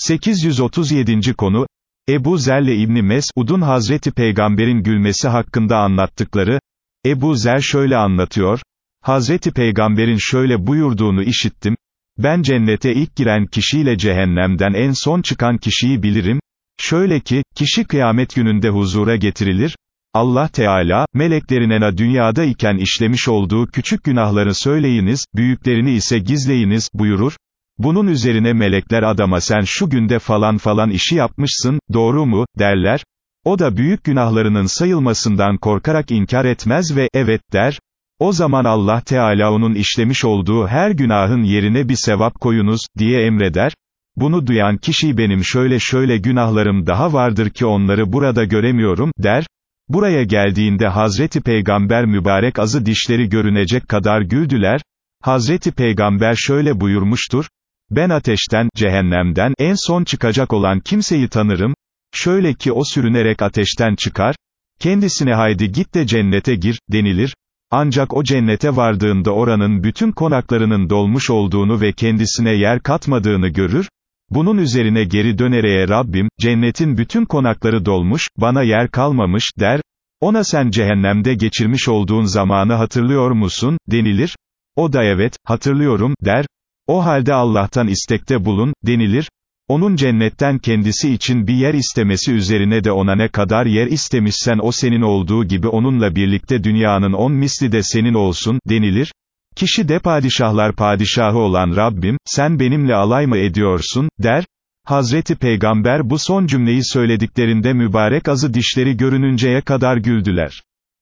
837. konu, Ebu Zer'le İbni Mes'ud'un Hazreti Peygamber'in gülmesi hakkında anlattıkları, Ebu Zer şöyle anlatıyor, Hazreti Peygamber'in şöyle buyurduğunu işittim, ben cennete ilk giren kişiyle cehennemden en son çıkan kişiyi bilirim, şöyle ki, kişi kıyamet gününde huzura getirilir, Allah Teala, meleklerine dünyada iken işlemiş olduğu küçük günahları söyleyiniz, büyüklerini ise gizleyiniz, buyurur, bunun üzerine melekler adama sen şu günde falan falan işi yapmışsın, doğru mu, derler. O da büyük günahlarının sayılmasından korkarak inkar etmez ve, evet der. O zaman Allah Teala onun işlemiş olduğu her günahın yerine bir sevap koyunuz, diye emreder. Bunu duyan kişi benim şöyle şöyle günahlarım daha vardır ki onları burada göremiyorum, der. Buraya geldiğinde Hazreti Peygamber mübarek azı dişleri görünecek kadar güldüler. Hazreti Peygamber şöyle buyurmuştur, ben ateşten, cehennemden, en son çıkacak olan kimseyi tanırım, şöyle ki o sürünerek ateşten çıkar, kendisine haydi git de cennete gir, denilir, ancak o cennete vardığında oranın bütün konaklarının dolmuş olduğunu ve kendisine yer katmadığını görür, bunun üzerine geri dönereye Rabbim, cennetin bütün konakları dolmuş, bana yer kalmamış, der, ona sen cehennemde geçirmiş olduğun zamanı hatırlıyor musun, denilir, o da evet, hatırlıyorum, der, o halde Allah'tan istekte bulun, denilir, onun cennetten kendisi için bir yer istemesi üzerine de ona ne kadar yer istemişsen o senin olduğu gibi onunla birlikte dünyanın on misli de senin olsun, denilir, kişi de padişahlar padişahı olan Rabbim, sen benimle alay mı ediyorsun, der, Hazreti Peygamber bu son cümleyi söylediklerinde mübarek azı dişleri görününceye kadar güldüler.